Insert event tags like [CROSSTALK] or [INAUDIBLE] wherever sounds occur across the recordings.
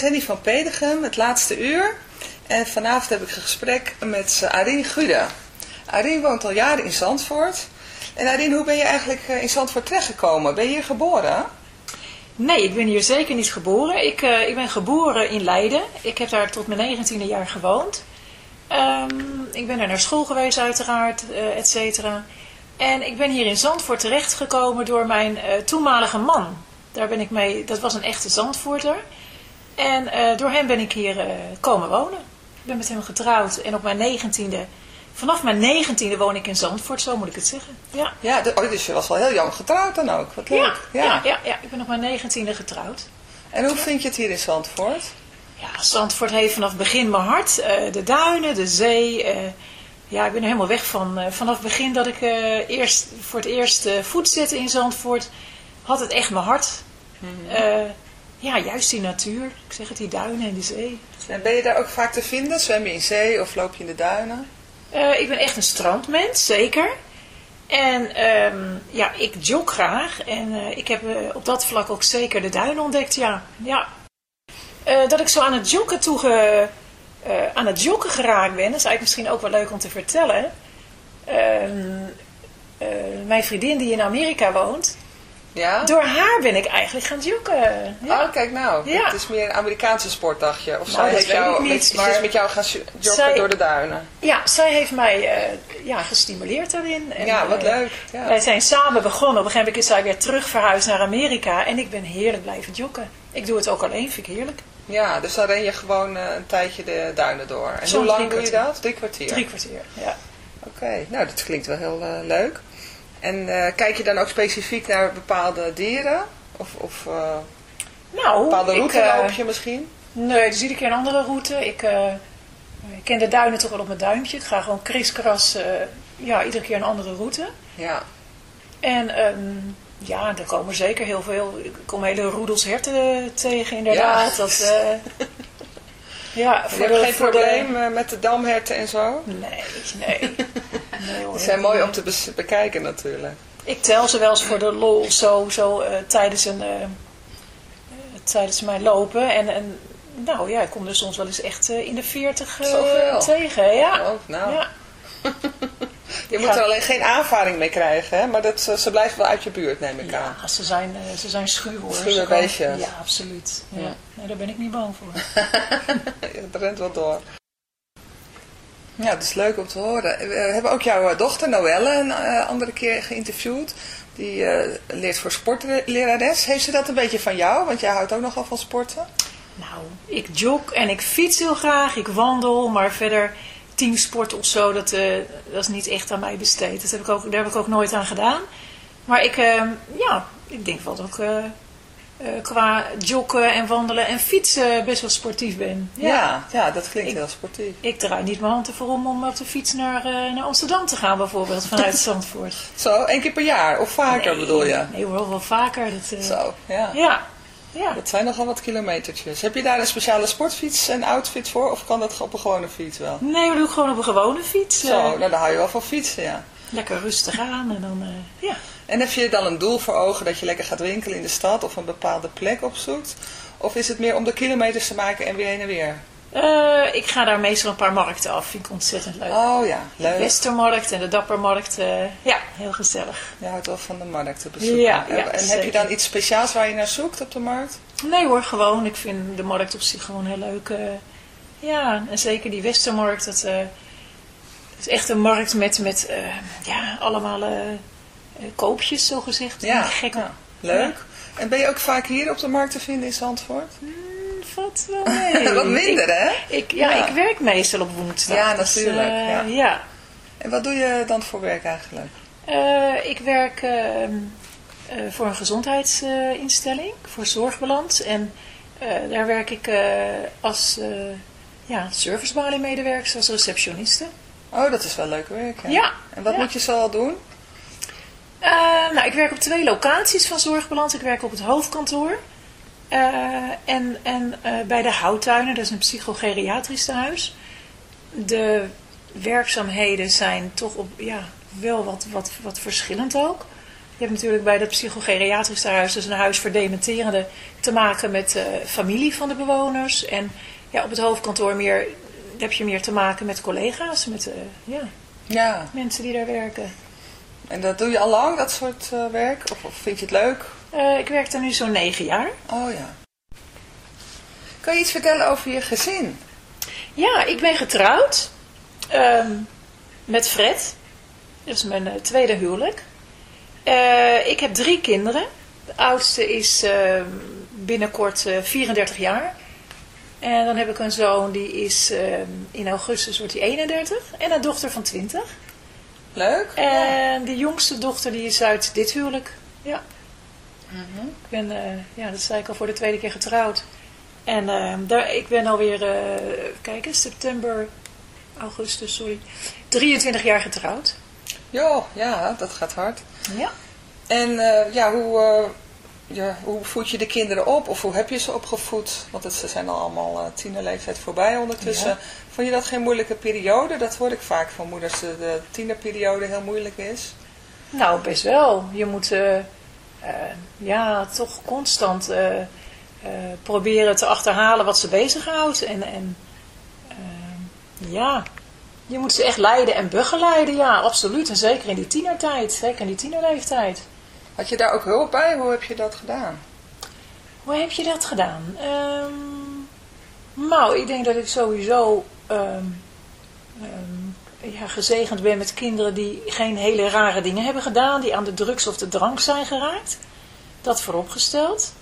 Is Henny van Pedegem, het laatste uur. En vanavond heb ik een gesprek met Arien Gude. Arien woont al jaren in Zandvoort. En Arien, hoe ben je eigenlijk in Zandvoort terechtgekomen? Ben je hier geboren? Nee, ik ben hier zeker niet geboren. Ik, uh, ik ben geboren in Leiden. Ik heb daar tot mijn negentiende jaar gewoond. Um, ik ben er naar school geweest uiteraard, uh, et cetera. En ik ben hier in Zandvoort terechtgekomen door mijn toenmalige man. Daar ben ik mee, dat was een echte Zandvoorter. En uh, door hem ben ik hier uh, komen wonen. Ik ben met hem getrouwd en op mijn negentiende, vanaf mijn negentiende woon ik in Zandvoort, zo moet ik het zeggen. Ja, ja de, oh, dus je was wel heel jong getrouwd dan ook, wat leuk. Ja, ja. ja, ja, ik ben op mijn negentiende getrouwd. En hoe vind je het hier in Zandvoort? Ja, Zandvoort heeft vanaf begin mijn hart. Uh, de duinen, de zee. Ja, ik ben er helemaal weg van. Vanaf het begin dat ik eerst, voor het eerst voet zette in Zandvoort, had het echt mijn hart. Mm -hmm. Ja, juist die natuur. Ik zeg het, die duinen en die zee. En ben je daar ook vaak te vinden? Zwem je in zee of loop je in de duinen? ik ben echt een strandmens, zeker. En um, ja, ik jog graag. En ik heb op dat vlak ook zeker de duinen ontdekt, ja. Ja, dat ik zo aan het joggen toe ge, aan het joggen geraakt ben. Dat is eigenlijk misschien ook wel leuk om te vertellen. Uh, mijn vriendin die in Amerika woont. Ja? Door haar ben ik eigenlijk gaan joggen. Ja. Oh, kijk nou. Ja. Het is meer een Amerikaanse sport, dacht je. Of nou, zij heeft jou, niet, met, is met jou gaan joggen zij, door de duinen. Ja, zij heeft mij ja, gestimuleerd daarin. En, ja, wat leuk. Ja. Wij zijn samen begonnen. Op een gegeven moment is zij weer terug verhuisd naar Amerika. En ik ben heerlijk blijven joggen. Ik doe het ook alleen, vind ik heerlijk. Ja, dus dan ren je gewoon uh, een tijdje de duinen door. En hoe lang doe je dat? Drie kwartier? Drie kwartier, ja. Oké, okay. nou dat klinkt wel heel leuk. En uh, kijk je dan ook specifiek naar bepaalde dieren? Of, of nou, een bepaalde route ik, loop je misschien? Nee, dus iedere keer een andere route. Ik, ik ken de duinen toch wel op mijn duimpje. Ik ga gewoon kriskras, ja, iedere keer een andere route. Ja. En... Um, ja, er komen zeker heel veel. Ik kom hele roedels herten tegen, inderdaad. Ja. Dat, [LAUGHS] ja, voor je hebt geen probleem de... met de damherten en zo? Nee, nee. [LAUGHS] nee hoor, Die zijn mooi om te be bekijken natuurlijk. Ik tel ze wel eens voor de lol zo, zo uh, tijdens, een, uh, tijdens mijn lopen. En, en nou ja, ik kom er soms wel eens echt in de 40 tegen. Ja. Oh, nou. ja. [LAUGHS] Je moet er alleen geen aanvaring mee krijgen, hè? maar dat, ze blijven wel uit je buurt, neem ik ja, aan. Ja, ze zijn, ze zijn schuw hoor. Schuwe beestjes. Ja, absoluut. Ja. Ja. Nee, daar ben ik niet bang voor. [LAUGHS] Het rent wel door. Ja, dat is leuk om te horen. We hebben ook jouw dochter Noelle een uh, andere keer geïnterviewd. Die leert voor sportlerares. Heeft ze dat een beetje van jou? Want jij houdt ook nogal van sporten. Nou, ik jog en ik fiets heel graag. Ik wandel, maar verder teamsport of zo, dat, dat is niet echt aan mij besteed. Dat heb ik ook, daar heb ik ook nooit aan gedaan. Maar ik, ja, ik denk wel dat uh, qua joggen en wandelen en fietsen best wel sportief ben. Ja, ja, ja dat klinkt ik, heel sportief. Ik draai niet mijn hand ervoor om om op de fiets naar, naar Amsterdam te gaan bijvoorbeeld, vanuit [LAUGHS] Zandvoort. Zo, één keer per jaar of vaker nee, bedoel je? Nee hoor, wel vaker. Dat, Zo, ja. Ja. Ja. Dat zijn nogal wat kilometertjes. Heb je daar een speciale sportfiets en outfit voor? Of kan dat op een gewone fiets wel? Nee, we doen gewoon op een gewone fiets. Zo, nou dan hou je wel van fietsen, ja. Lekker rustig aan en dan, uh, ja. En heb je dan een doel voor ogen dat je lekker gaat winkelen in de stad of een bepaalde plek opzoekt? Of is het meer om de kilometers te maken en weer heen en weer? Uh, ik ga daar meestal een paar markten af. Vind ik ontzettend leuk. Oh ja, leuk. De Westermarkt en de Dappermarkt. Uh, ja, heel gezellig. Je houdt wel van de markten bezoeken. Ja, en, ja, en zeker. heb je dan iets speciaals waar je naar zoekt op de markt? Nee hoor, gewoon. Ik vind de markt op zich gewoon heel leuk. Uh, ja, en zeker die Westermarkt. Dat is echt een markt met, met ja, allemaal koopjes, zo gezegd. Ja, gek. Ja, leuk. En ben je ook vaak hier op de markt te vinden in Zandvoort? valt wel mee. [LAUGHS] wat minder, ik, hè? Ik, ja, ja, ik werk meestal op woensdag. Ja, natuurlijk. Dus, uh, ja. En wat doe je dan voor werk eigenlijk? Uh, ik werk uh, voor een gezondheidsinstelling, voor Zorgbalans. En daar werk ik als ja, servicebalie-medewerker, als receptioniste. Oh, dat is wel leuk werk. Hè? Ja. En wat moet je zo al doen? nou, ik werk op twee locaties van Zorgbalans. Ik werk op het hoofdkantoor. Uh, en en uh, bij de Houttuinen, dat is een psychogeriatrisch tehuis. De werkzaamheden zijn toch op, ja, wel wat, wat, wat verschillend ook. Je hebt natuurlijk bij dat psychogeriatrisch huis, dus een huis voor dementerende, te maken met de familie van de bewoners. En ja, op het hoofdkantoor meer, heb je meer te maken met collega's, met uh, ja, ja. mensen die daar werken. En dat doe je al lang, dat soort uh, werk? Of, of, vind je het leuk? Uh, ik werk er nu zo'n negen jaar. Oh ja. Kan je iets vertellen over je gezin? Ja, ik ben getrouwd um, met Fred. Dat is mijn tweede huwelijk. Ik heb drie kinderen. De oudste is uh, binnenkort 34 jaar. En dan heb ik een zoon die is in augustus wordt hij 31. En een dochter van 20. Leuk. En de jongste dochter die is uit dit huwelijk. Ja. Mm -hmm. Ik ben, ja, dat zei ik al voor de tweede keer getrouwd. En daar, ik ben alweer, kijken, september, augustus, sorry, 23 jaar getrouwd. Jo, ja, dat gaat hard. Ja. En uh, ja, hoe, uh, ja, hoe voed je de kinderen op? Of hoe heb je ze opgevoed? Want het, ze zijn al allemaal uh, tienerleeftijd voorbij ondertussen. Ja. Vond je dat geen moeilijke periode? Dat hoor ik vaak van moeders, de tienerperiode heel moeilijk is. Nou, best wel. Je moet ja, toch constant proberen te achterhalen wat ze bezighoudt. En, en ja, je moet ze echt leiden en begeleiden, ja, absoluut. En zeker in die tienertijd, zeker in die tienerleeftijd. Had je daar ook hulp bij? Hoe heb je dat gedaan? Hoe heb je dat gedaan? Um, nou, ik denk dat ik sowieso um, um, ja, gezegend ben met kinderen die geen hele rare dingen hebben gedaan, die aan de drugs of de drank zijn geraakt. Dat vooropgesteld.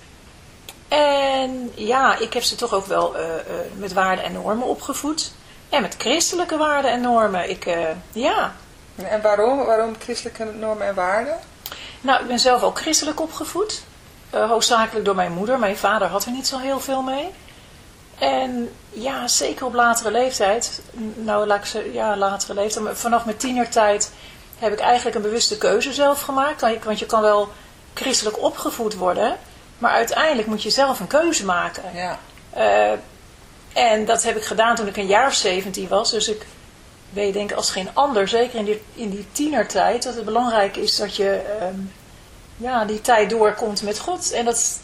En ja, ik heb ze toch ook wel uh, uh, met waarden en normen opgevoed. En met christelijke waarden en normen. Ik, uh, ja. En waarom? Waarom christelijke normen en waarden? Nou, ik ben zelf ook christelijk opgevoed. Uh, hoofdzakelijk door mijn moeder. Mijn vader had er niet zo heel veel mee. En ja, zeker op latere leeftijd. Nou, laat ik ze, ja, latere leeftijd. Maar vanaf mijn tienertijd heb ik eigenlijk een bewuste keuze zelf gemaakt. Want je kan wel christelijk opgevoed worden. Maar uiteindelijk moet je zelf een keuze maken. Ja. Uh, en dat heb ik gedaan toen ik een jaar of 17 was. Dus ik weet denk als geen ander, zeker in die, in die tienertijd, dat het belangrijk is dat je um, ja, die tijd doorkomt met God. En dat,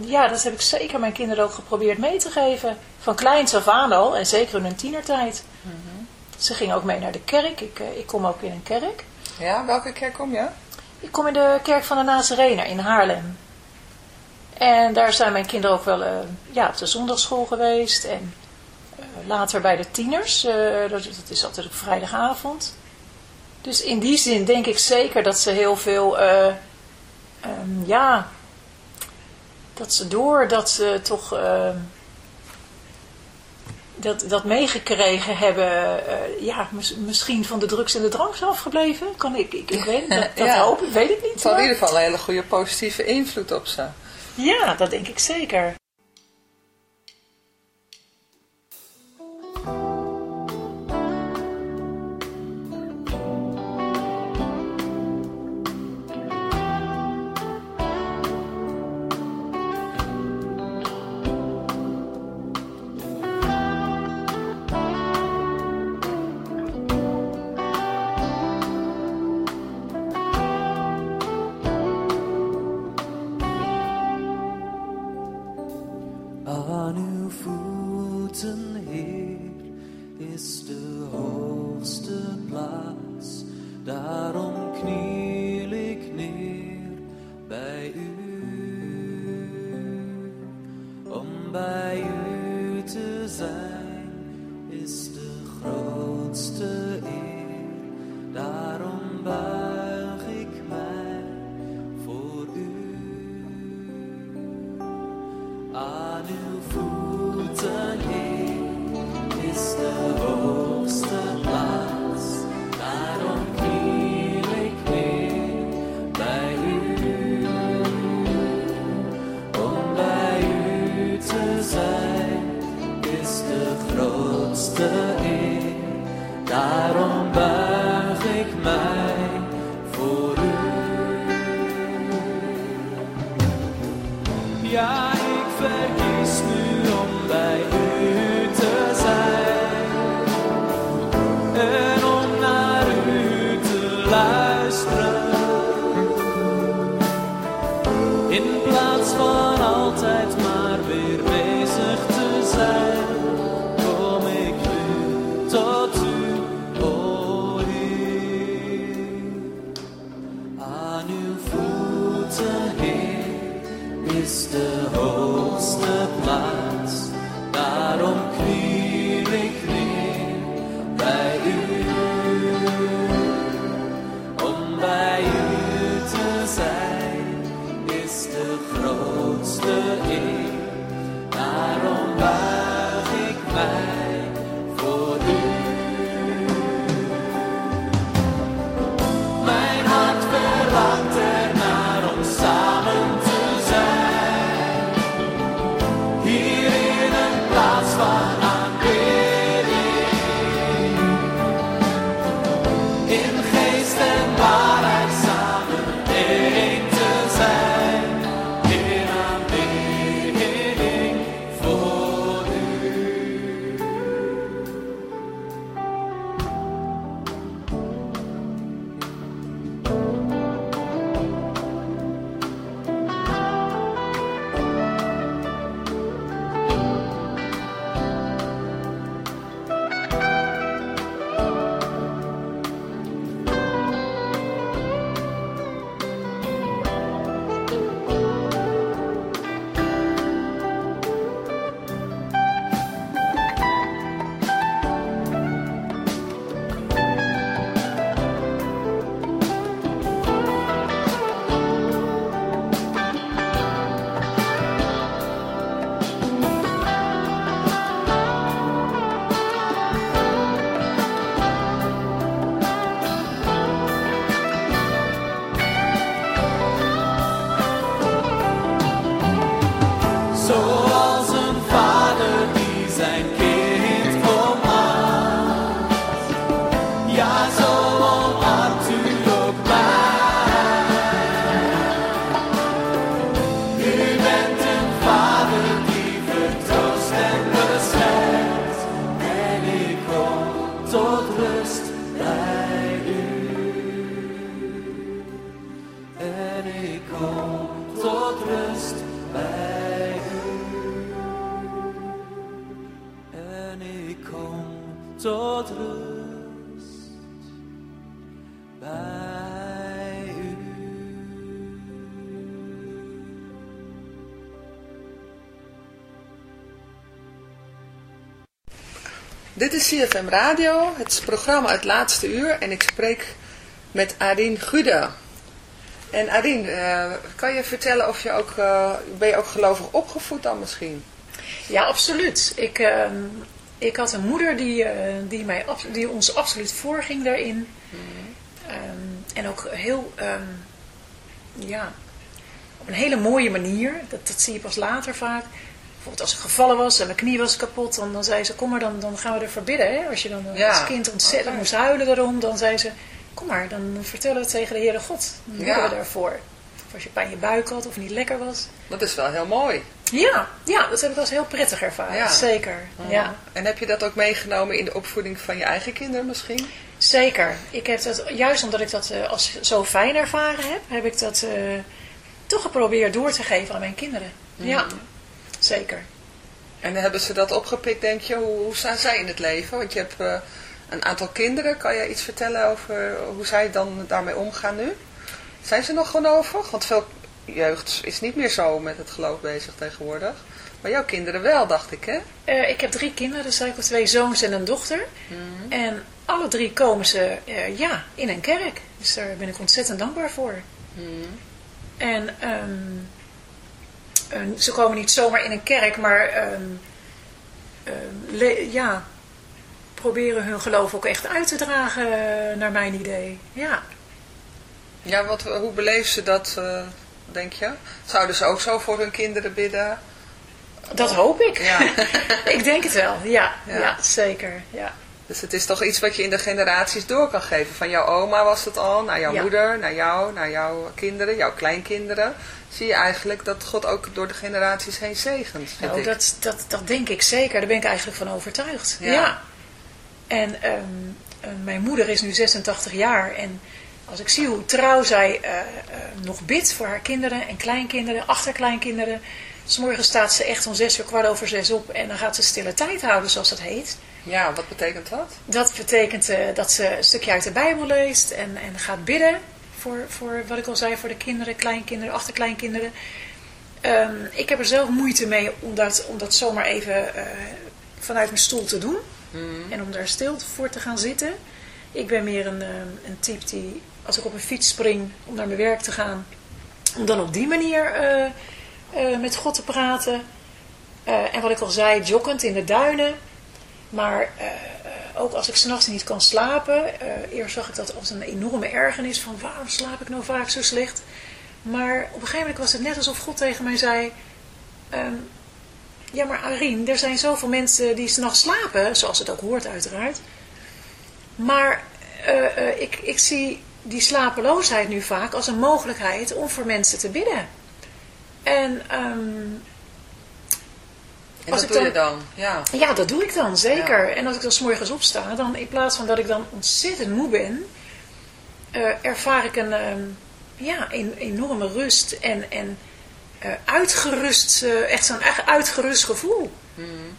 ja, dat heb ik zeker mijn kinderen ook geprobeerd mee te geven. Van kleins af aan al, en zeker in hun tienertijd. Mm -hmm. Ze gingen ook mee naar de kerk. Ik, uh, ik kom ook in een kerk. Ja, welke kerk kom je? Ik kom in de kerk van de Nazarener in Haarlem. En daar zijn mijn kinderen ook wel uh, ja, op de zondagschool geweest. En later bij de tieners. Uh, dat, is altijd op vrijdagavond. Dus in die zin denk ik zeker dat ze heel veel... Um, ja... Dat ze door dat ze toch... Ehm, dat, dat meegekregen hebben, ja, mis, misschien van de drugs en de drank zijn afgebleven. Kan ik, ik, ik weet, dat, [LAUGHS] dat ja. hoop ik, weet ik niet. Het had in ieder geval een hele goede positieve invloed op ze. Ja, dat denk ik zeker. 白云。Dit is CFM Radio, het is programma Het Laatste Uur en ik spreek met Arien Gude. En Arien, eh, kan je vertellen of je ook, eh, ben je ook gelovig opgevoed dan misschien? Ja, absoluut. Ik, ehm, ik had een moeder die, eh, die, mij, die ons absoluut voorging daarin. Ehm, en ook heel, ehm, ja, op een hele mooie manier. Dat, dat zie je pas later vaak. Bijvoorbeeld als ik gevallen was en mijn knie was kapot, dan, dan zei ze, kom maar, dan, dan gaan we ervoor bidden. Hè? Als je dan Ja. als kind ontzettend Oké. moest huilen daarom, dan zei ze, kom maar, dan vertellen we het tegen de Heere God. Dan bidden Ja. we daarvoor. Of als je pijn in je buik had of niet lekker was. Dat is wel heel mooi. Ja, ja dat heb ik als heel prettig ervaren. Ja. Zeker. Ja. En heb je dat ook meegenomen in de opvoeding van je eigen kinderen misschien? Zeker. Ik heb dat, juist omdat ik dat eh, als zo fijn ervaren heb, heb ik dat eh, toch geprobeerd door te geven aan mijn kinderen. Ja, zeker. En hebben ze dat opgepikt, denk je? Hoe, hoe staan zij in het leven? Want je hebt eh, een aantal kinderen. Kan je iets vertellen over hoe zij dan daarmee omgaan nu? Zijn ze nog gelovig? Want veel jeugd is niet meer zo met het geloof bezig tegenwoordig. Maar jouw kinderen wel, dacht ik, hè? Eh, ik heb drie kinderen, dus ik heb twee zoons en een dochter. En alle drie komen ze eh, ja, in een kerk. Dus daar ben ik ontzettend dankbaar voor. En ehm, en ze komen niet zomaar in een kerk, maar ehm, ehm, ja, proberen hun geloof ook echt uit te dragen, naar mijn idee. Ja. Ja, wat, hoe beleven ze dat, eh, denk je? Zouden ze ook zo voor hun kinderen bidden? Dat hoop ik. Ja. [LAUGHS] ik denk het wel, ja, Ja. ja. zeker. Ja. Dus het is toch iets wat je in de generaties door kan geven. Van jouw oma was het al, naar jouw Ja. moeder, naar jou, naar jouw kinderen, jouw kleinkinderen. Zie je eigenlijk dat God ook door de generaties heen zegent, Nou, ik. dat, dat, dat denk ik zeker. Daar ben ik eigenlijk van overtuigd. Ja. Ja. En ehm, eh, mijn moeder is nu 86 jaar. En als ik zie hoe trouw zij eh, eh, nog bidt voor haar kinderen en kleinkinderen, achterkleinkinderen. S'morgen staat ze echt om zes uur, kwart over zes op. En dan gaat ze stille tijd houden, zoals dat heet. Ja, wat betekent dat? Dat betekent eh, dat ze een stukje uit de Bijbel leest en, en gaat bidden. Voor, voor wat ik al zei, voor de kinderen, kleinkinderen, achterkleinkinderen. Ehm, ik heb er zelf moeite mee om dat, om dat zomaar even eh, vanuit mijn stoel te doen. En om daar stil voor te gaan zitten. Ik ben meer een, ehm, een type die, als ik op een fiets spring om naar mijn werk te gaan, om dan op die manier eh, met God te praten. En wat ik al zei, joggend in de duinen. Maar eh, ook als ik s'nachts niet kan slapen. eh, eerst zag ik dat als een enorme ergernis van waarom slaap ik nou vaak zo slecht. Maar op een gegeven moment was het net alsof God tegen mij zei... ehm, ja, maar Arien, er zijn zoveel mensen die s'nachts slapen, zoals het ook hoort uiteraard. Maar eh, ik, ik zie die slapeloosheid nu vaak als een mogelijkheid om voor mensen te bidden. En ehm, En Als dat ik doe je dan- dan, ja. ja, dat doe ik dan, zeker. En als ik dan 's morgens opsta, dan in plaats van dat ik dan ontzettend moe ben, eh, ervaar ik een ehm, ja, een enorme rust en, en eh, uitgerust, eh, echt zo'n echt uitgerust gevoel.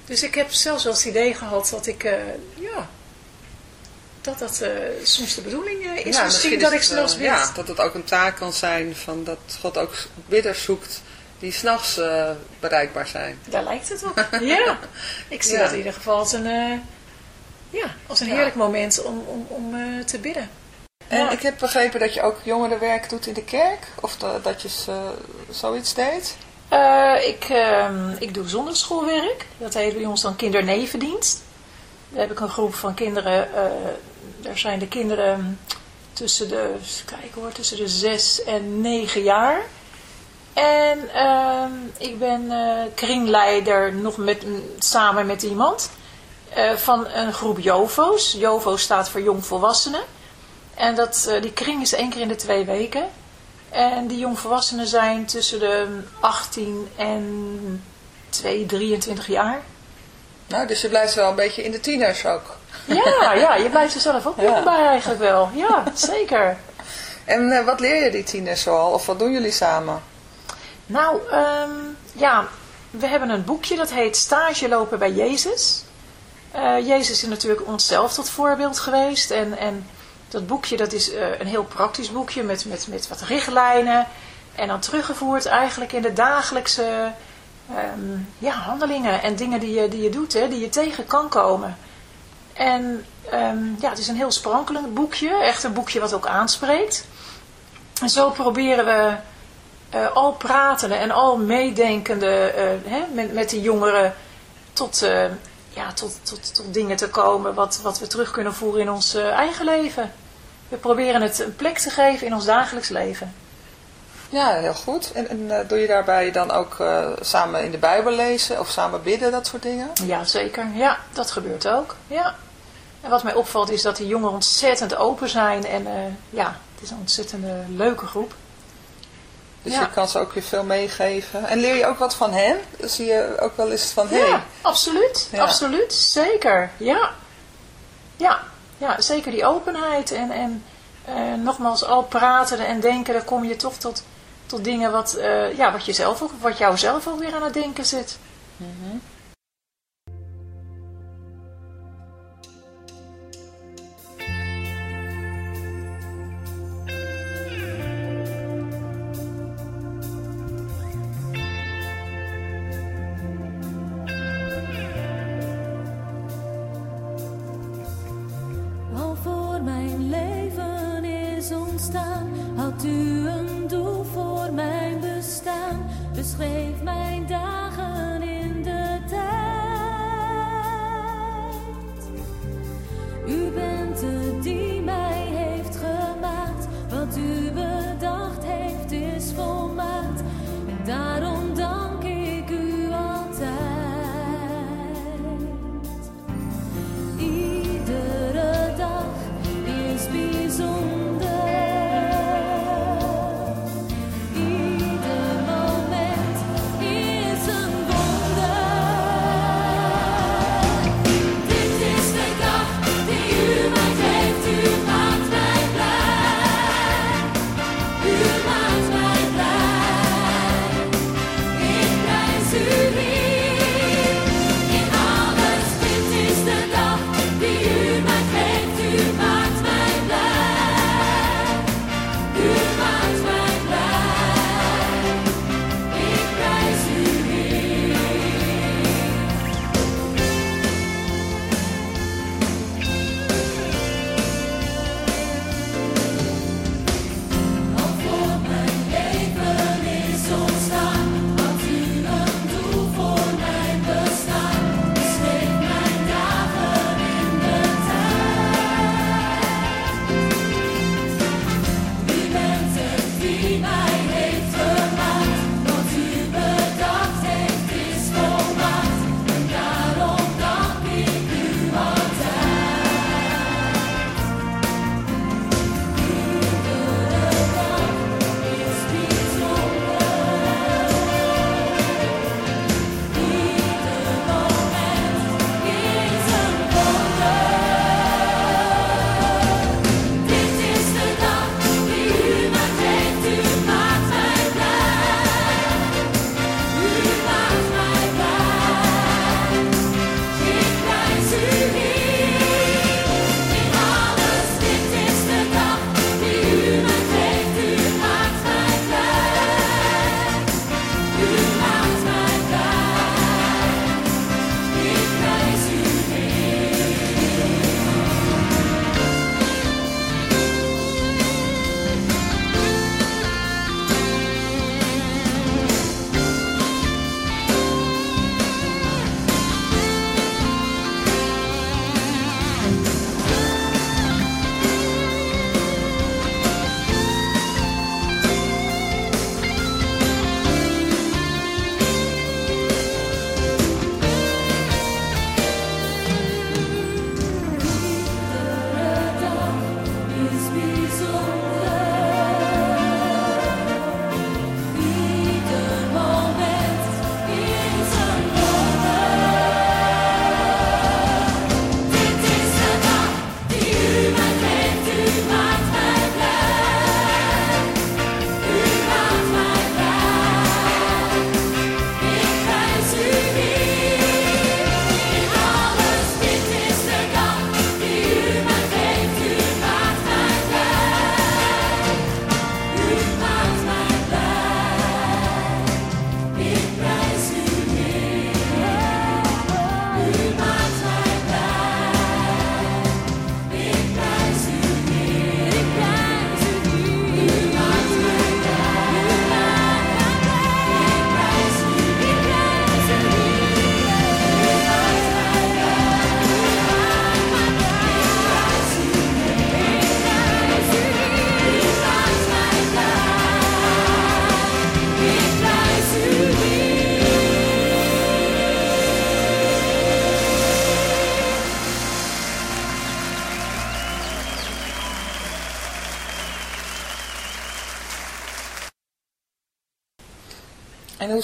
Dus ik heb zelfs wel het idee gehad dat ik, ja, dat dat soms de bedoeling is. Ja, misschien dat ik s'nachts bid. Ja, dat het ook een taak kan zijn van dat God ook bidders zoekt die s'nachts eh bereikbaar zijn. Daar lijkt het op. [LAUGHS] Ja, ik zie Ja. dat in ieder geval als een, eh, ja, als een Ja. heerlijk moment om, om, om eh, te bidden. En Ja. ik heb begrepen dat je ook jongerenwerk doet in de kerk. Of da- dat je zoiets deed. Ik, ehm, ik doe zondagschoolwerk. Dat heet bij ons dan kindernevendienst. Daar heb ik een groep van kinderen. daar zijn de kinderen tussen de, kijken hoor, tussen de zes en negen jaar. En ehm, ik ben eh, kringleider nog met, samen met iemand eh, van een groep JOVO's. JOVO staat voor jongvolwassenen. En dat, eh, die kring is één keer in de twee weken. En die jongvolwassenen zijn tussen de 18 en 2, 23 jaar. Nou, dus je blijft wel een beetje in de tieners ook. Ja, ja, je blijft er zelf ook Ja. bij eigenlijk wel. Ja, zeker. En wat leer je die tieners zoal? Of wat doen jullie samen? Nou, ehm, ja, we hebben een boekje dat heet Stage lopen bij Jezus. Eh, Jezus is natuurlijk onszelf tot voorbeeld geweest. En, en dat boekje dat is eh, een heel praktisch boekje met, met, met wat richtlijnen. En dan teruggevoerd eigenlijk in de dagelijkse ehm, ja, handelingen en dingen die je, die je doet, hè, die je tegen kan komen. En ehm, ja, het is een heel sprankelend boekje. Echt een boekje wat ook aanspreekt. En zo proberen we eh, al pratende en al meedenkende eh, hè, met, met de jongeren tot, eh, ja, tot, tot, tot dingen te komen wat, wat we terug kunnen voeren in ons eigen leven. We proberen het een plek te geven in ons dagelijks leven. Ja, heel goed. En, en doe je daarbij dan ook samen in de Bijbel lezen of samen bidden, dat soort dingen? Ja, zeker. Ja, dat gebeurt ook. Ja. En wat mij opvalt is dat die jongeren ontzettend open zijn. En ja, het is een ontzettend leuke groep. Dus Ja. je kan ze ook weer veel meegeven. En leer je ook wat van hen? Zie je ook wel eens van, hé, Ja, absoluut. Ja. Absoluut. Zeker. Ja. Ja. Ja, zeker die openheid. En, en eh, nogmaals, al praten en denken, dan kom je toch tot, tot dingen wat, eh, ja, wat, je zelf ook, wat jou zelf ook weer aan het denken zit. Al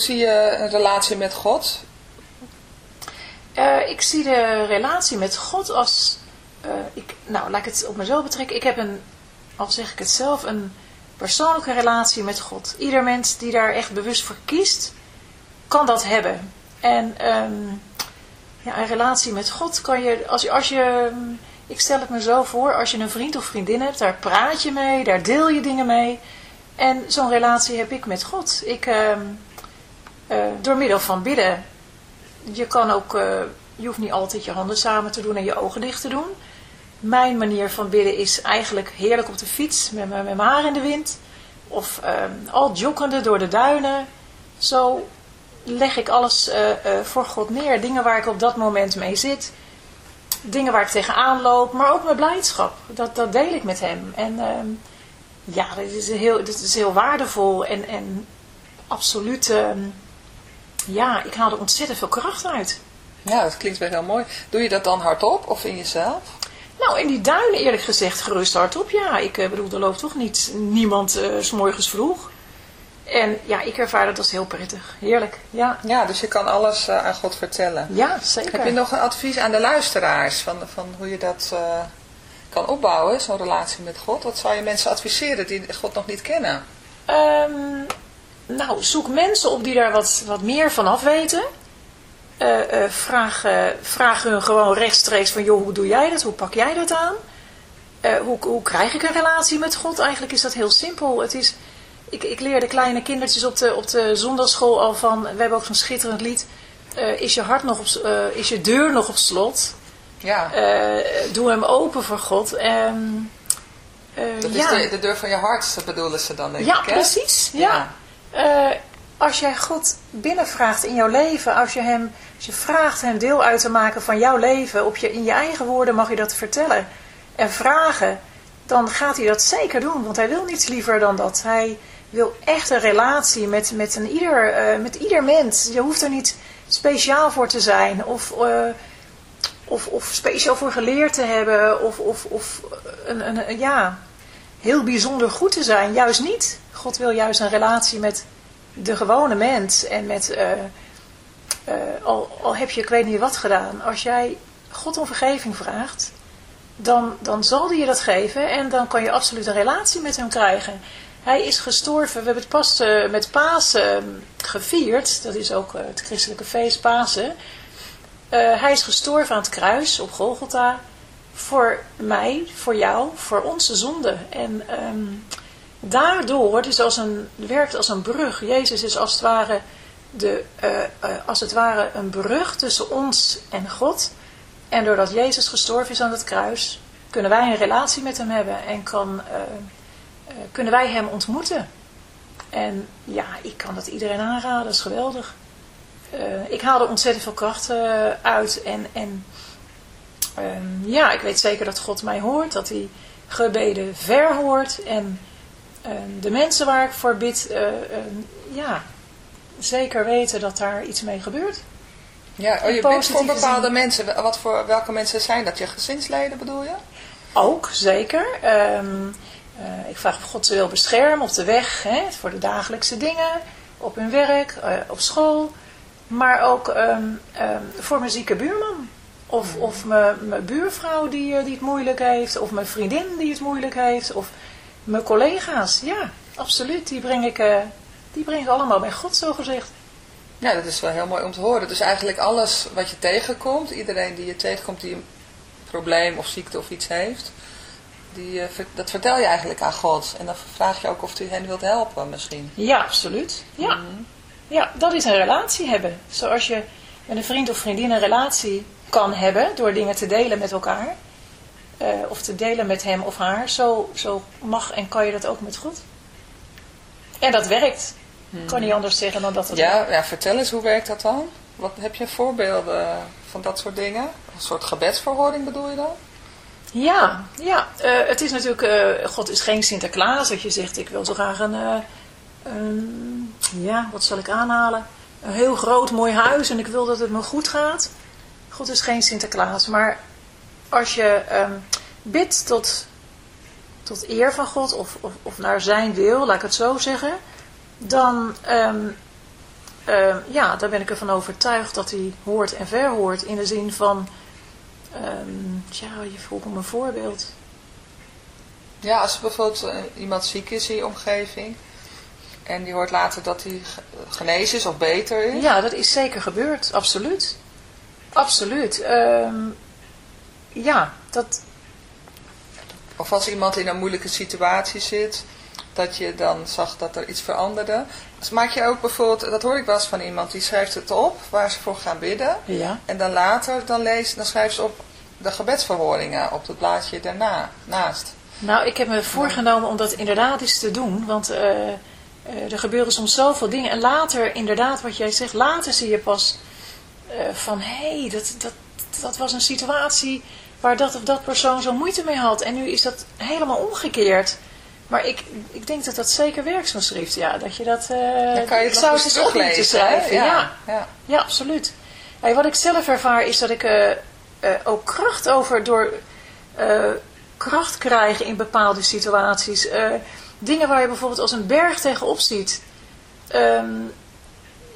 zie je een relatie met God? Eh, ik zie de relatie met God als, eh, ik, nou laat ik het op mezelf betrekken. Ik heb een, al zeg ik het zelf, een persoonlijke relatie met God. Ieder mens die daar echt bewust voor kiest, kan dat hebben. En ehm, ja, een relatie met God kan je, als, je, als je, ik stel het me zo voor, als je een vriend of vriendin hebt, daar praat je mee, daar deel je dingen mee. En zo'n relatie heb ik met God. Ik, ehm, eh, door middel van bidden je kan ook, eh, je hoeft niet altijd je handen samen te doen en je ogen dicht te doen. Mijn manier van bidden is eigenlijk heerlijk op de fiets met, mijn- haar in de wind. Of ehm, al joggende door de duinen. Zo leg ik alles voor God neer. Dingen waar ik op dat moment mee zit. Dingen waar ik tegenaan loop. Maar ook mijn blijdschap. Dat, dat deel ik met hem. En ehm, ja, dit is heel, dit is heel waardevol. En, en absoluut... ehm, ja, ik haal er ontzettend veel kracht uit. Ja, dat klinkt wel heel mooi. Doe je dat dan hardop of in jezelf? Nou, in die duinen eerlijk gezegd gerust hardop. Ja, ik eh, bedoel, er loopt toch niet niemand eh, s s'morgens vroeg. En ja, ik ervaar dat als heel prettig. Heerlijk. Ja, Ja, dus je kan alles eh, aan God vertellen. ja zeker. Heb je nog een advies aan de luisteraars van, van hoe je dat eh, kan opbouwen, zo'n relatie met God? Wat zou je mensen adviseren die God nog niet kennen? Ehm, nou, zoek mensen op die daar wat, wat meer van af weten. Eh, eh, vraag, eh, vraag hun gewoon rechtstreeks van, joh, hoe doe jij dat? Hoe pak jij dat aan? Hoe, hoe krijg ik een relatie met God? Eigenlijk is dat heel simpel. Het is, ik, ik leer de kleine kindertjes op de, op de zondagschool al van, we hebben ook zo'n schitterend lied. is je hart nog op, is je deur nog op slot? Ja, doe hem open voor God. Ehm, eh, dat ja. is de, de deur van je hart, bedoelen ze dan, denk Ja, ik, hè? precies. Ja. Eh, als jij God binnenvraagt in jouw leven, als je, hem, als je vraagt hem deel uit te maken van jouw leven, op je, in je eigen woorden mag je dat vertellen en vragen, dan gaat hij dat zeker doen. Want hij wil niets liever dan dat. Hij wil echt een relatie met, met, een ieder, eh, met ieder mens. Je hoeft er niet speciaal voor te zijn of, eh, of, of speciaal voor geleerd te hebben of, of, of een, een, een- ja, heel bijzonder goed te zijn. Juist niet. God wil juist een relatie met de gewone mens. En met, eh, eh, al, al heb je ik weet niet wat gedaan. Als jij God om vergeving vraagt, dan, dan zal hij je dat geven. En dan kan je absoluut een relatie met hem krijgen. Hij is gestorven. We hebben het pas eh, met Pasen gevierd. Dat is ook het christelijke feest Pasen. Hij is gestorven aan het kruis op Golgotha voor mij, voor jou, voor onze zonde. En ehm, daardoor, is als een, werkt als een brug. Jezus is als het ware, de, eh, eh, als het ware een brug tussen ons en God. En doordat Jezus gestorven is aan het kruis, kunnen wij een relatie met hem hebben en kan, eh, kunnen wij hem ontmoeten. En ja, ik kan dat iedereen aanraden, dat is geweldig. Ik haal er ontzettend veel kracht uit en, en Ehm, ja, ik weet zeker dat God mij hoort, dat hij gebeden verhoort. En ehm, de mensen waar ik voor bid, eh, ehm, ja, zeker weten dat daar iets mee gebeurt. Ja, oh, je positief voor bepaalde mensen. Wat voor, welke mensen zijn dat? Je gezinsleden bedoel je? Ook, zeker. Eh, ik vraag of God ze wil beschermen op de weg, hè, voor de dagelijkse dingen, op hun werk, eh, op school. Maar ook voor mijn zieke buurman. Of, of mijn, mijn buurvrouw die, eh, die het moeilijk heeft. Of mijn vriendin die het moeilijk heeft. Of mijn collega's. Ja, absoluut. Die breng ik, eh, die breng ik allemaal bij God, zo gezegd. Ja, dat is wel heel mooi om te horen. Dus eigenlijk alles wat je tegenkomt, iedereen die je tegenkomt die een probleem of ziekte of iets heeft, die, eh, dat vertel je eigenlijk aan God. En dan vraag je ook of u hen wilt helpen misschien. Ja, absoluut. Ja. ja, dat is een relatie hebben. Zoals je met een vriend of vriendin een relatie kan hebben door dingen te delen met elkaar. eh, of te delen met hem of haar. Zo, zo mag en kan je dat ook met God. En dat werkt. Ik kan niet anders zeggen dan dat het. Ja, ja, vertel eens, hoe werkt dat dan? Wat, heb je voorbeelden van dat soort dingen? Een soort gebedsverhoring bedoel je dan? Ja, ja. eh, het is natuurlijk, eh, God is geen Sinterklaas. Dat je zegt, ik wil zo graag een, een- ja, wat zal ik aanhalen? Een heel groot mooi huis en ik wil dat het me goed gaat. God is geen Sinterklaas. Maar als je ehm, bidt tot, tot eer van God of, of, of naar zijn wil, laat ik het zo zeggen. Dan, ehm, ehm, ja, daar ben ik ervan overtuigd dat hij hoort en verhoort. In de zin van, ehm, tja, je vroeg om een voorbeeld. Ja, als er bijvoorbeeld eh, iemand ziek is in je omgeving en die hoort later dat hij ge- genezen is of beter is. Ja, dat is zeker gebeurd, absoluut. Absoluut. Ehm, ja, dat, Of als iemand in een moeilijke situatie zit, dat je dan zag dat er iets veranderde. Dus maak je ook bijvoorbeeld, dat hoor ik wel eens van iemand, die schrijft het op waar ze voor gaan bidden. ja. En dan later, dan, leest, dan schrijft ze op de gebedsverhoringen op het blaadje daarna, naast. Nou, ik heb me voorgenomen om dat inderdaad eens te doen. Want eh, eh, er gebeuren soms zoveel dingen. En later, inderdaad, wat jij zegt, later zie je pas van... Hé, hey, dat, dat, dat was een situatie waar dat of dat persoon zo moeite mee had. En nu is dat helemaal omgekeerd. Maar ik, ik denk dat dat zeker werkt, zo'n schrift. Ja, dat je dat... eh, Dan kan je ik het zou het eens op moeten schrijven. Ja. ja. Ja, absoluut. Hey, wat ik zelf ervaar is dat ik eh, eh, ook kracht over door eh, kracht krijg in bepaalde situaties. Eh, dingen waar je bijvoorbeeld als een berg tegenop ziet. Ehm,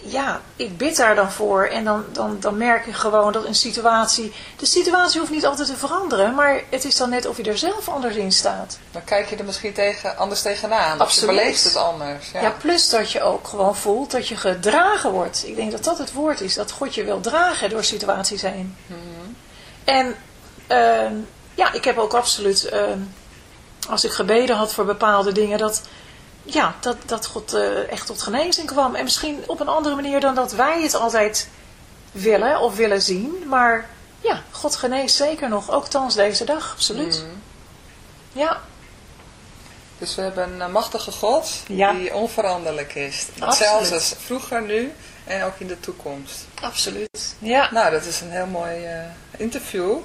ja, ik bid daar dan voor en dan, dan, dan merk je gewoon dat een situatie... De situatie hoeft niet altijd te veranderen, maar het is dan net of je er zelf anders in staat. Dan kijk je er misschien tegen, anders tegenaan. Of Absoluut. je beleeft het anders. Ja. Ja. plus dat je ook gewoon voelt dat je gedragen wordt. Ik denk dat dat het woord is, dat God je wil dragen door situaties heen. En ehm, ja, ik heb ook absoluut, ehm, als ik gebeden had voor bepaalde dingen, dat, ja, dat, dat God eh, echt tot genezing kwam. En misschien op een andere manier dan dat wij het altijd willen of willen zien. Maar ja, God geneest zeker nog, ook thans deze dag, absoluut. Mhm. Ja, Dus we hebben een machtige God Ja. die onveranderlijk is. Hetzelfde als vroeger, nu en ook in de toekomst. absoluut. Ja. Nou, dat is een heel mooi eh, interview.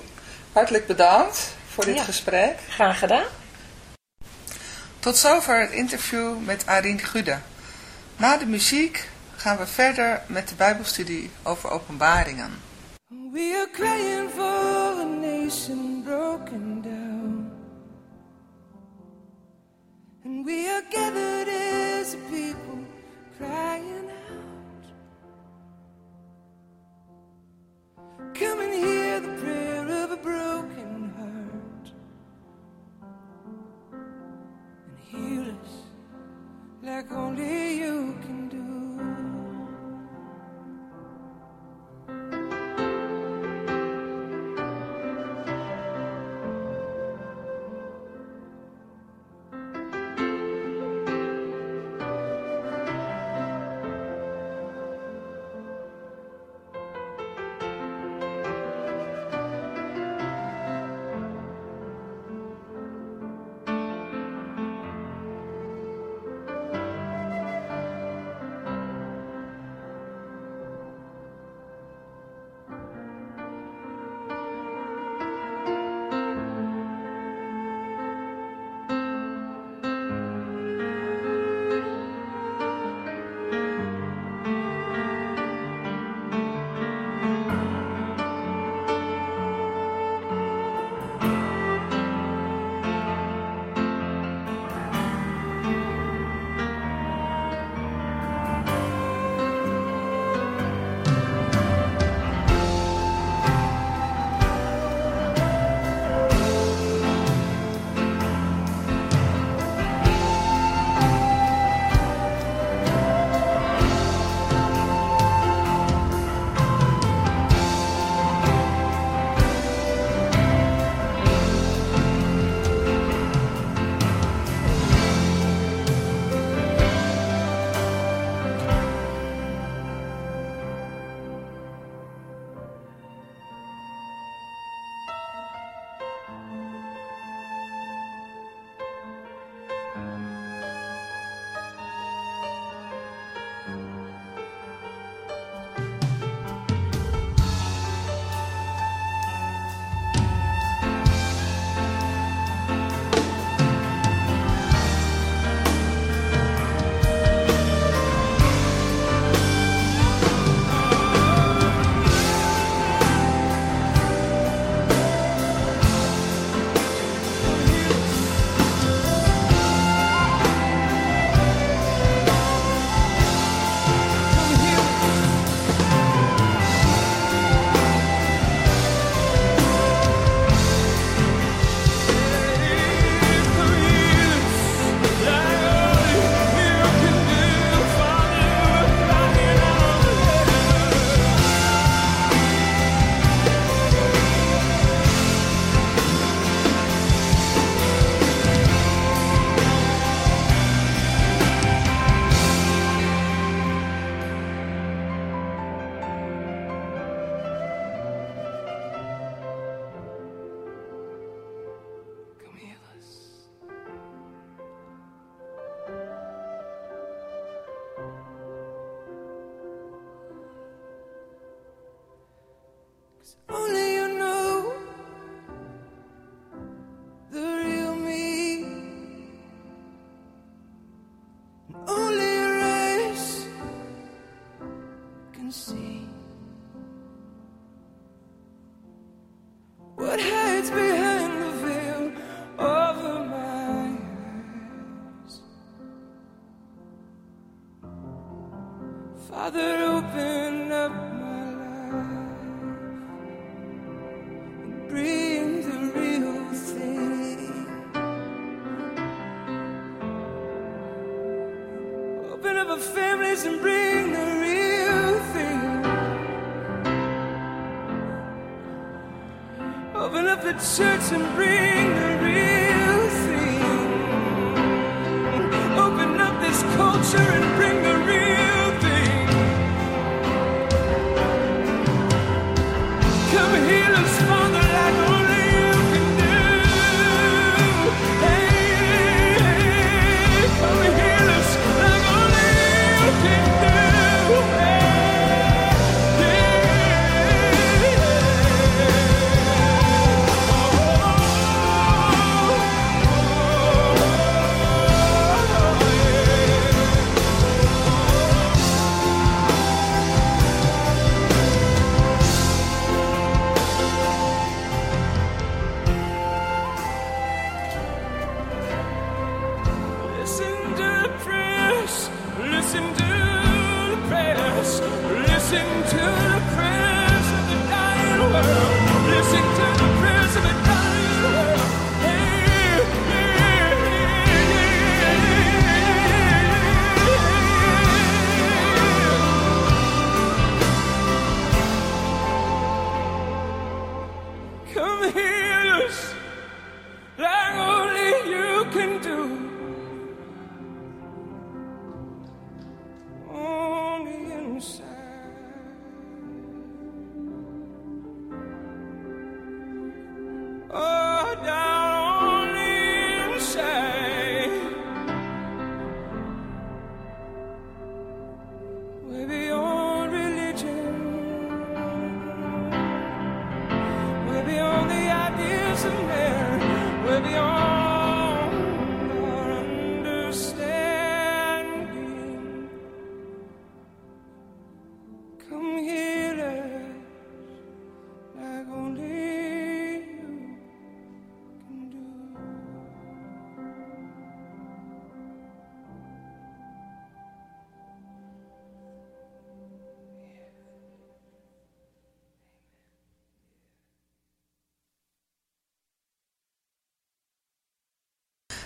Hartelijk bedankt voor dit Ja. gesprek. Graag gedaan. Tot zover het interview met Arien Gude. Na de muziek gaan we verder met de Bijbelstudie over openbaringen. We are crying for a nation broken down. And we are gathered as a people crying out. Come and hear the prayer of a broken heal us like only you can Father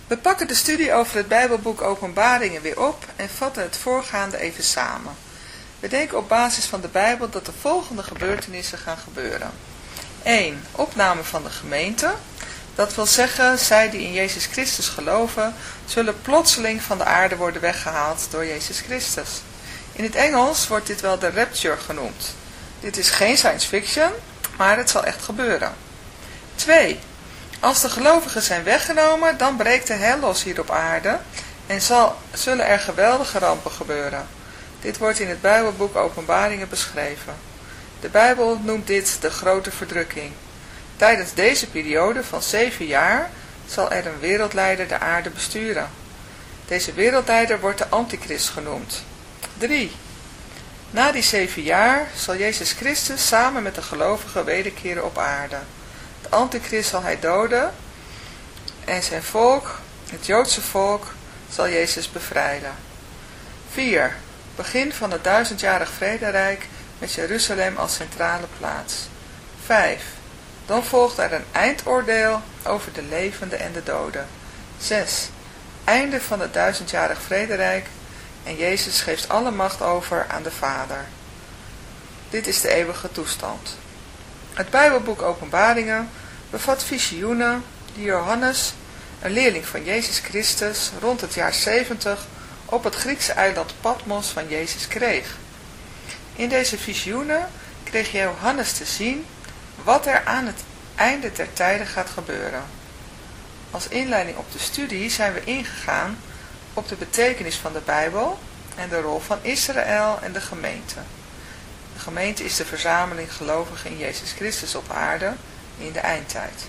We pakken de studie over het Bijbelboek Openbaringen weer op en vatten het voorgaande even samen. We denken op basis van de Bijbel dat de volgende gebeurtenissen gaan gebeuren. 1. Opname van de gemeente. Dat wil zeggen, zij die in Jezus Christus geloven, zullen plotseling van de aarde worden weggehaald door Jezus Christus. In het Engels wordt dit wel de rapture genoemd. Dit is geen science fiction, maar het zal echt gebeuren. 2. Als de gelovigen zijn weggenomen, dan breekt de hel los hier op aarde en zal, zullen er geweldige rampen gebeuren. Dit wordt in het Bijbelboek Openbaringen beschreven. De Bijbel noemt dit de grote verdrukking. Tijdens deze periode van zeven jaar zal er een wereldleider de aarde besturen. Deze wereldleider wordt de Antichrist genoemd. 3. Na die zeven jaar zal Jezus Christus samen met de gelovigen wederkeren op aarde. Antichrist zal hij doden en zijn volk, het Joodse volk, zal Jezus bevrijden. 4. Begin van het duizendjarig vrederijk met Jeruzalem als centrale plaats. 5. Dan volgt er een eindoordeel over de levenden en de doden. 6. Einde van het duizendjarig vrederijk en Jezus geeft alle macht over aan de Vader. Dit is de eeuwige toestand. Het Bijbelboek Openbaringen bevat visioenen die Johannes, een leerling van Jezus Christus, rond het jaar 70 op het Griekse eiland Patmos van Jezus kreeg. In deze visioenen kreeg Johannes te zien wat er aan het einde der tijden gaat gebeuren. Als inleiding op de studie zijn we ingegaan op de betekenis van de Bijbel en de rol van Israël en de gemeente. De gemeente is de verzameling gelovigen in Jezus Christus op aarde in de eindtijd.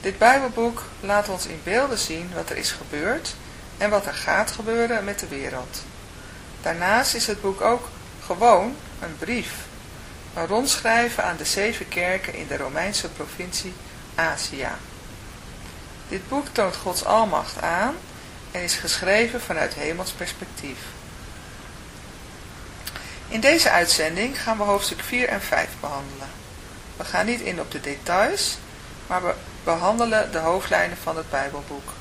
Dit Bijbelboek laat ons in beelden zien wat er is gebeurd en wat er gaat gebeuren met de wereld. Daarnaast is het boek ook gewoon een brief, een rondschrijven aan de zeven kerken in de Romeinse provincie Azië. Dit boek toont Gods almacht aan en is geschreven vanuit hemels perspectief. In deze uitzending gaan we hoofdstuk 4 en 5 behandelen. We gaan niet in op de details, maar we behandelen de hoofdlijnen van het Bijbelboek.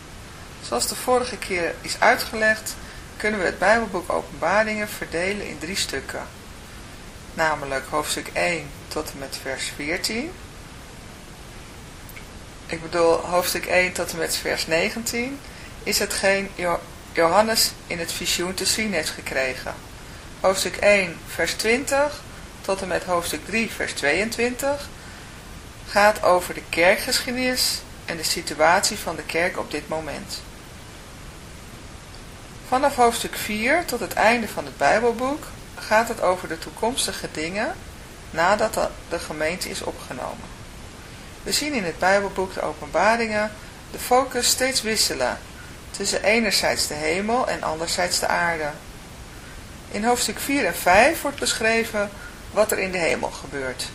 Zoals de vorige keer is uitgelegd, kunnen we het Bijbelboek Openbaringen verdelen in drie stukken. Namelijk hoofdstuk 1 tot en met vers 14. Ik bedoel hoofdstuk 1 tot en met vers 19 is hetgeen Jo- Johannes in het visioen te zien heeft gekregen. Hoofdstuk 1 vers 20 tot en met hoofdstuk 3 vers 22 gaat over de kerkgeschiedenis en de situatie van de kerk op dit moment. Vanaf hoofdstuk 4 tot het einde van het Bijbelboek gaat het over de toekomstige dingen nadat de- gemeente is opgenomen. We zien in het Bijbelboek de openbaringen de focus steeds wisselen tussen enerzijds de hemel en anderzijds de aarde. In hoofdstuk 4 en 5 wordt beschreven wat er in de hemel gebeurt.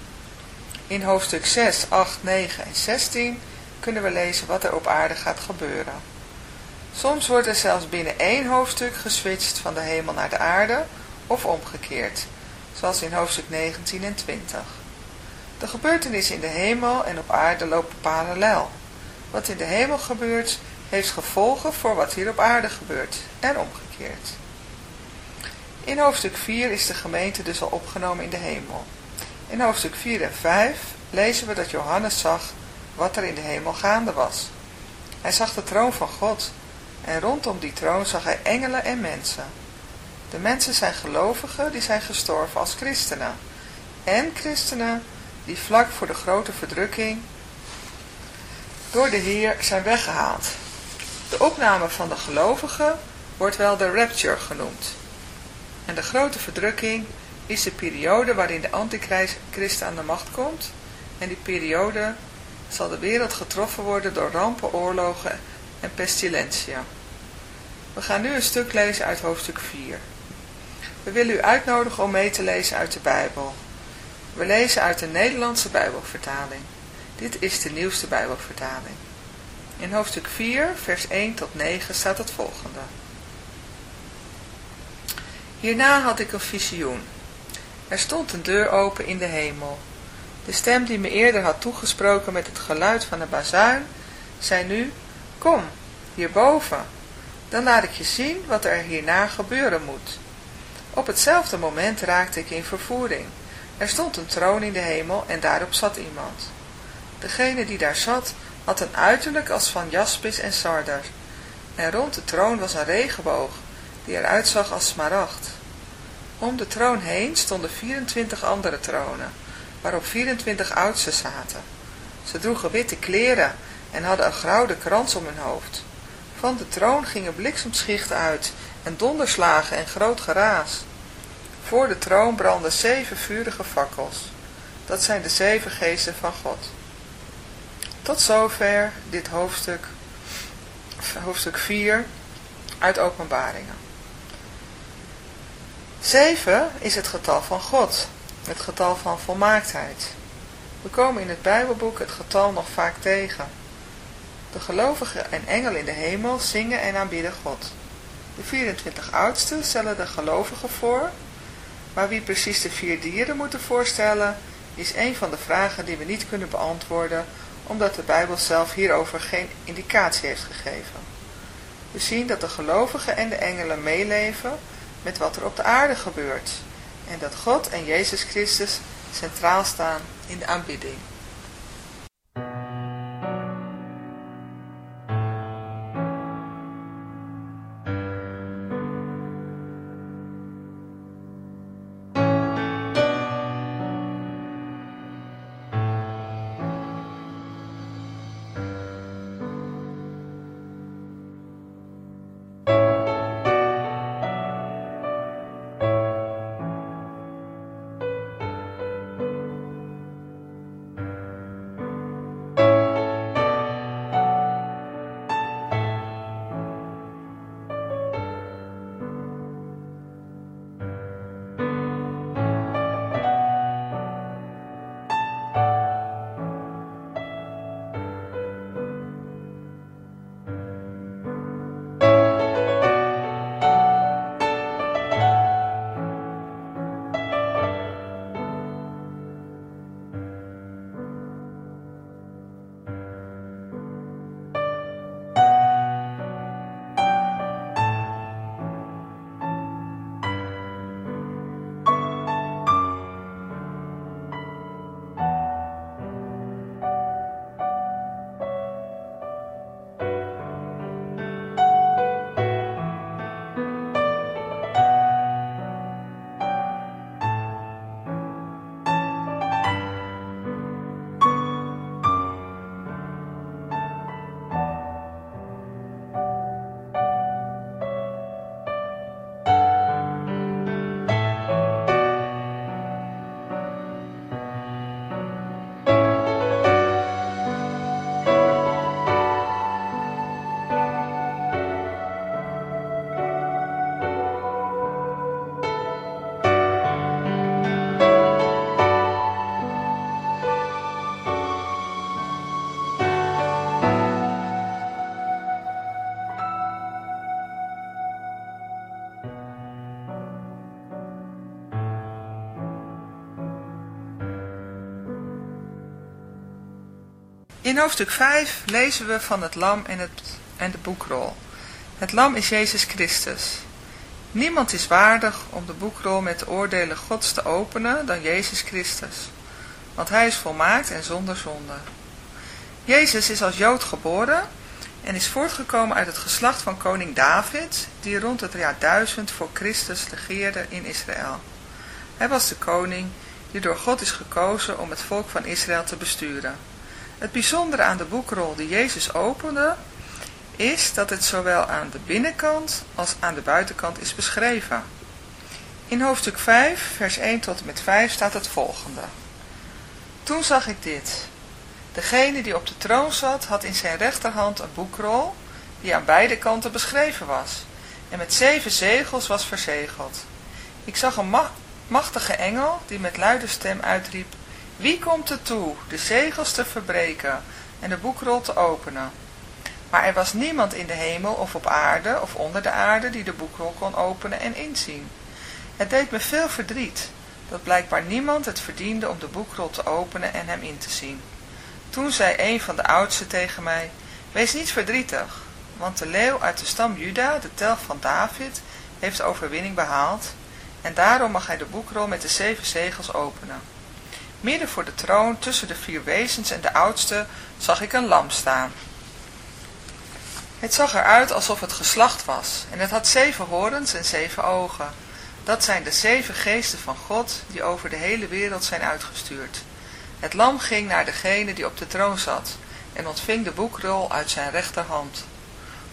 In hoofdstuk 6, 8, 9 en 16 kunnen we lezen wat er op aarde gaat gebeuren. Soms wordt er zelfs binnen één hoofdstuk geswitcht van de hemel naar de aarde of omgekeerd, zoals in hoofdstuk 19 en 20. De gebeurtenissen in de hemel en op aarde lopen parallel. Wat in de hemel gebeurt, heeft gevolgen voor wat hier op aarde gebeurt en omgekeerd. In hoofdstuk 4 is de gemeente dus al opgenomen in de hemel. In hoofdstuk 4 en 5 lezen we dat Johannes zag wat er in de hemel gaande was. Hij zag de troon van God en rondom die troon zag hij engelen en mensen. De mensen zijn gelovigen die zijn gestorven als christenen en christenen die vlak voor de grote verdrukking door de Heer zijn weggehaald. De opname van de gelovigen wordt wel de rapture genoemd. En de grote verdrukking is de periode waarin de antichrist aan de macht komt. En die periode zal de wereld getroffen worden door rampen, oorlogen en pestilentia. We gaan nu een stuk lezen uit hoofdstuk 4. We willen u uitnodigen om mee te lezen uit de Bijbel. We lezen uit de Nederlandse Bijbelvertaling. Dit is de nieuwste Bijbelvertaling. In hoofdstuk 4, vers 1 tot 9 staat het volgende. Hierna had ik een visioen. Er stond een deur open in de hemel. De stem die me eerder had toegesproken met het geluid van een bazuin, zei nu, kom, hierboven, dan laat ik je zien wat er hierna gebeuren moet. Op hetzelfde moment raakte ik in vervoering. Er stond een troon in de hemel en daarop zat iemand. Degene die daar zat, had een uiterlijk als van jaspis en sardar. En rond de troon was een regenboog, die eruit zag als smaragd. Om de troon heen stonden 24 andere tronen, waarop 24 oudsten zaten. Ze droegen witte kleren en hadden een gouden krans om hun hoofd. Van de troon gingen bliksemschichten uit en donderslagen en groot geraas. Voor de troon brandden zeven vurige fakkels. Dat zijn de zeven geesten van God. Tot zover dit hoofdstuk, hoofdstuk 4 uit Openbaringen. 7 is het getal van God, het getal van volmaaktheid. We komen in het Bijbelboek het getal nog vaak tegen. De gelovigen en engelen in de hemel zingen en aanbidden God. De 24 oudsten stellen de gelovigen voor, maar wie precies de vier dieren moeten voorstellen, is een van de vragen die we niet kunnen beantwoorden, omdat de Bijbel zelf hierover geen indicatie heeft gegeven. We zien dat de gelovigen en de engelen meeleven met wat er op de aarde gebeurt, en dat God en Jezus Christus centraal staan in de aanbidding. In hoofdstuk 5 lezen we van het lam en, het, en de boekrol. Het lam is Jezus Christus. Niemand is waardig om de boekrol met de oordelen Gods te openen dan Jezus Christus, want hij is volmaakt en zonder zonde. Jezus is als Jood geboren en is voortgekomen uit het geslacht van koning David, die rond het jaar 1000 voor Christus regeerde in Israël. Hij was de koning die door God is gekozen om het volk van Israël te besturen. Het bijzondere aan de boekrol die Jezus opende, is dat het zowel aan de binnenkant als aan de buitenkant is beschreven. In hoofdstuk 5, vers 1 tot en met 5 staat het volgende. Toen zag ik dit. Degene die op de troon zat, had in zijn rechterhand een boekrol, die aan beide kanten beschreven was, en met zeven zegels was verzegeld. Ik zag een machtige engel, die met luide stem uitriep, Wie komt er toe de zegels te verbreken en de boekrol te openen? Maar er was niemand in de hemel of op aarde of onder de aarde die de boekrol kon openen en inzien. Het deed me veel verdriet, dat blijkbaar niemand het verdiende om de boekrol te openen en hem in te zien. Toen zei een van de oudsten tegen mij, wees niet verdrietig, want de leeuw uit de stam Juda, de telg van David, heeft overwinning behaald, en daarom mag hij de boekrol met de zeven zegels openen. Midden voor de troon, tussen de vier wezens en de oudste, zag ik een lam staan. Het zag eruit alsof het geslacht was, en het had zeven horens en zeven ogen. Dat zijn de zeven geesten van God, die over de hele wereld zijn uitgestuurd. Het lam ging naar degene die op de troon zat, en ontving de boekrol uit zijn rechterhand.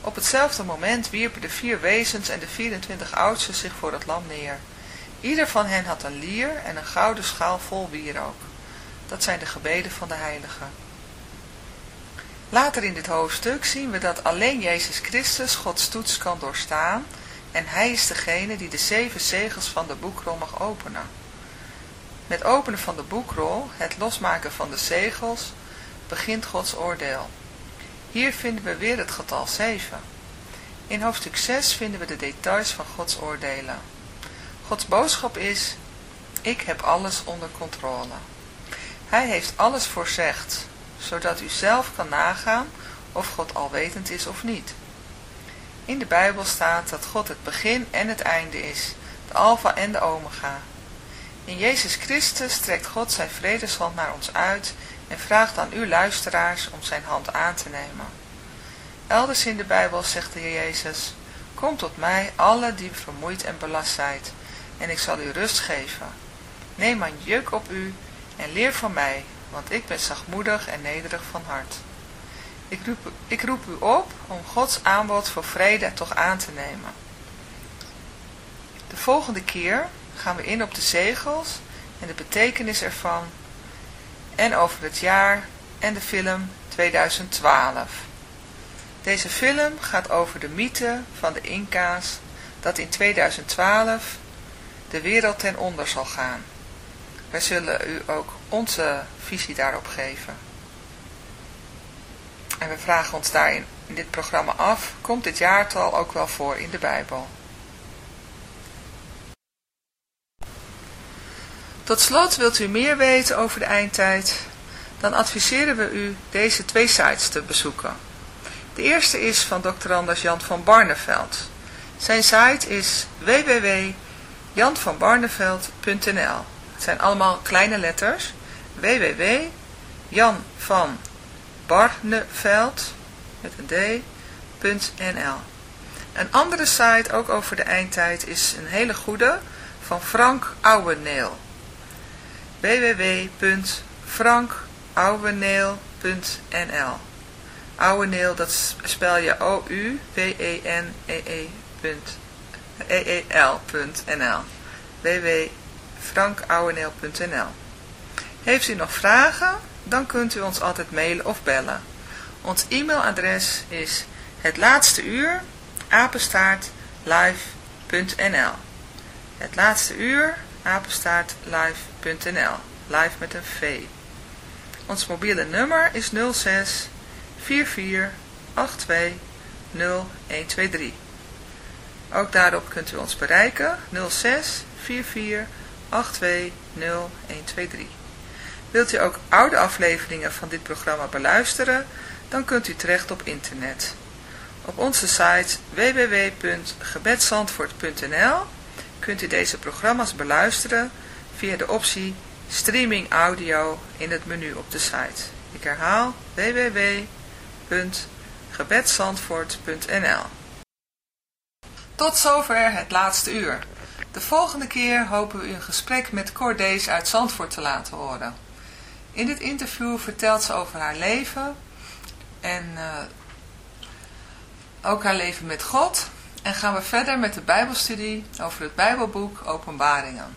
Op hetzelfde moment wierpen de vier wezens en de 24 oudsten zich voor het lam neer. Ieder van hen had een lier en een gouden schaal vol wierook. Dat zijn de gebeden van de heiligen. Later in dit hoofdstuk zien we dat alleen Jezus Christus Gods toets kan doorstaan en hij is degene die de zeven zegels van de boekrol mag openen. Met openen van de boekrol, het losmaken van de zegels, begint Gods oordeel. Hier vinden we weer het getal 7. In hoofdstuk 6 vinden we de details van Gods oordelen. Gods boodschap is, ik heb alles onder controle. Hij heeft alles voorzegd, zodat u zelf kan nagaan of God alwetend is of niet. In de Bijbel staat dat God het begin en het einde is, de alfa en de omega. In Jezus Christus strekt God zijn vredeshand naar ons uit en vraagt aan u luisteraars om zijn hand aan te nemen. Elders in de Bijbel zegt de Heer Jezus, Kom tot mij, alle die vermoeid en belast zijt, en ik zal u rust geven. Neem mijn juk op u en leer van mij, want ik ben zachtmoedig en nederig van hart. Ik roep, ik roep u op om Gods aanbod voor vrede toch aan te nemen. De volgende keer gaan we in op de zegels en de betekenis ervan en over het jaar en de film 2012. Deze film gaat over de mythe van de Inca's dat in 2012 de wereld ten onder zal gaan. Wij zullen u ook onze visie daarop geven. En we vragen ons daarin in dit programma af, komt dit jaartal ook wel voor in de Bijbel? Tot slot wilt u meer weten over de eindtijd, dan adviseren we u deze twee sites te bezoeken. De eerste is van Dr. Anders Jan van Barneveld. Zijn site is www.janvanbarneveld.nl Het zijn allemaal kleine letters. www.janvanbarneveld met een d.nl Een andere site, ook over de eindtijd, is een hele goede van Frank Ouweneel. www.frankouweneel.nl Ouweneel, dat spel je O-U-W-E-N-E-E.nl www.frankouweneel.nl Heeft u nog vragen? Dan kunt u ons altijd mailen of bellen. Ons e-mailadres is het laatste uur Het laatste uur Live met een V. Ons mobiele nummer is 06 44 82 0123. Ook daarop kunt u ons bereiken 06 44 82 0123. Wilt u ook oude afleveringen van dit programma beluisteren? Dan kunt u terecht op internet. Op onze site www.gebedsandvoort.nl kunt u deze programma's beluisteren via de optie Streaming Audio in het menu op de site. Ik herhaal www.gebedsandvoort.nl Tot zover het laatste uur. De volgende keer hopen we een gesprek met Cordees uit Zandvoort te laten horen. In dit interview vertelt ze over haar leven en uh, ook haar leven met God. En gaan we verder met de Bijbelstudie over het Bijbelboek Openbaringen.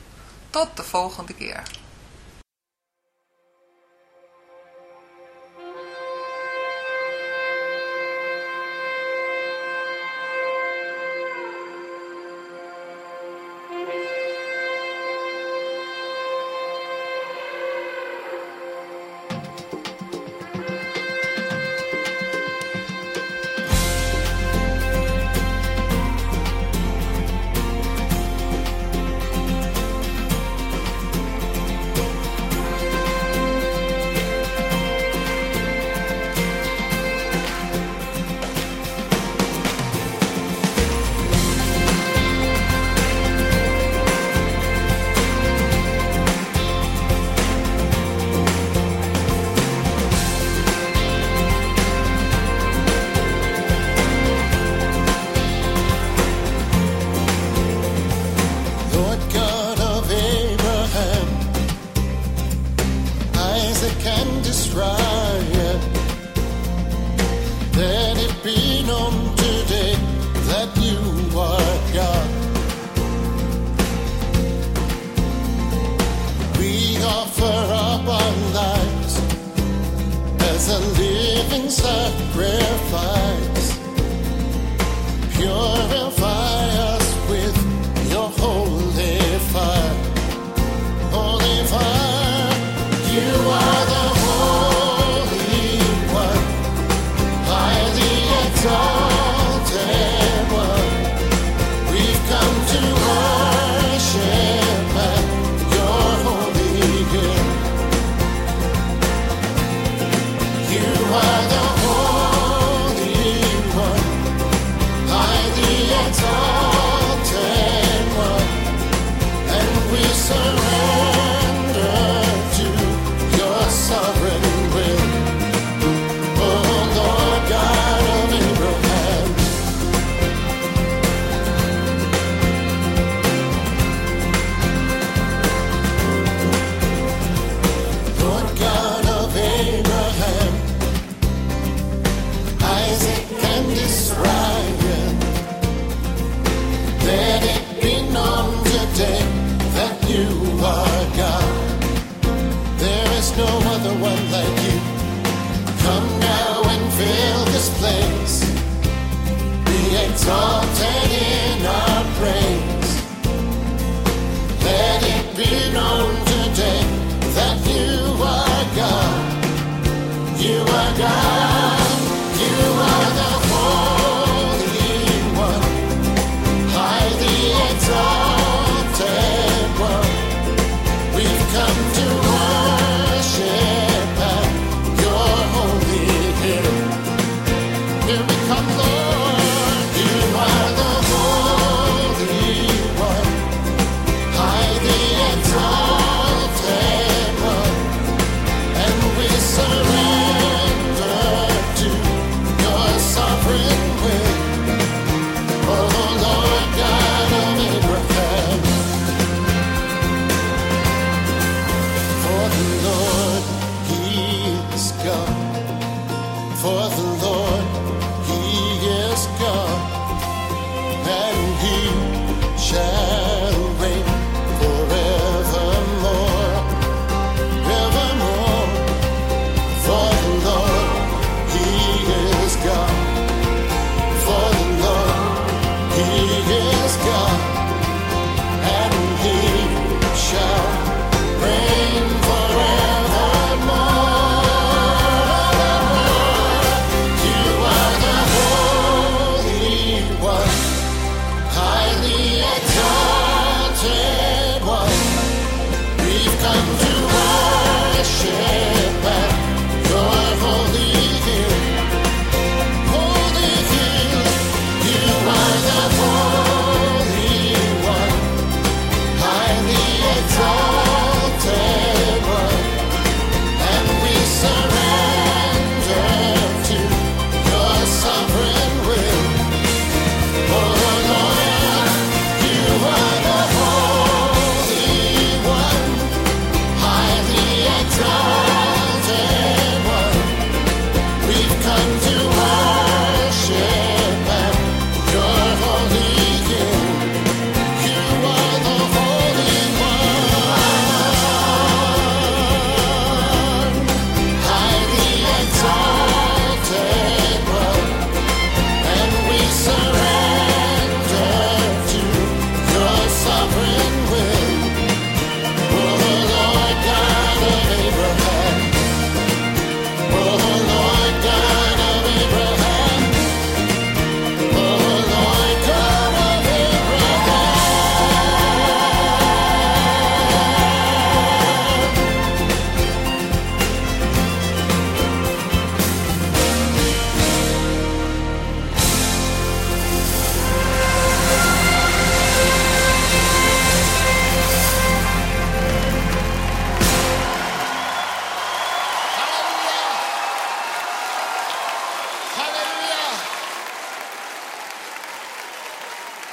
Tot de volgende keer.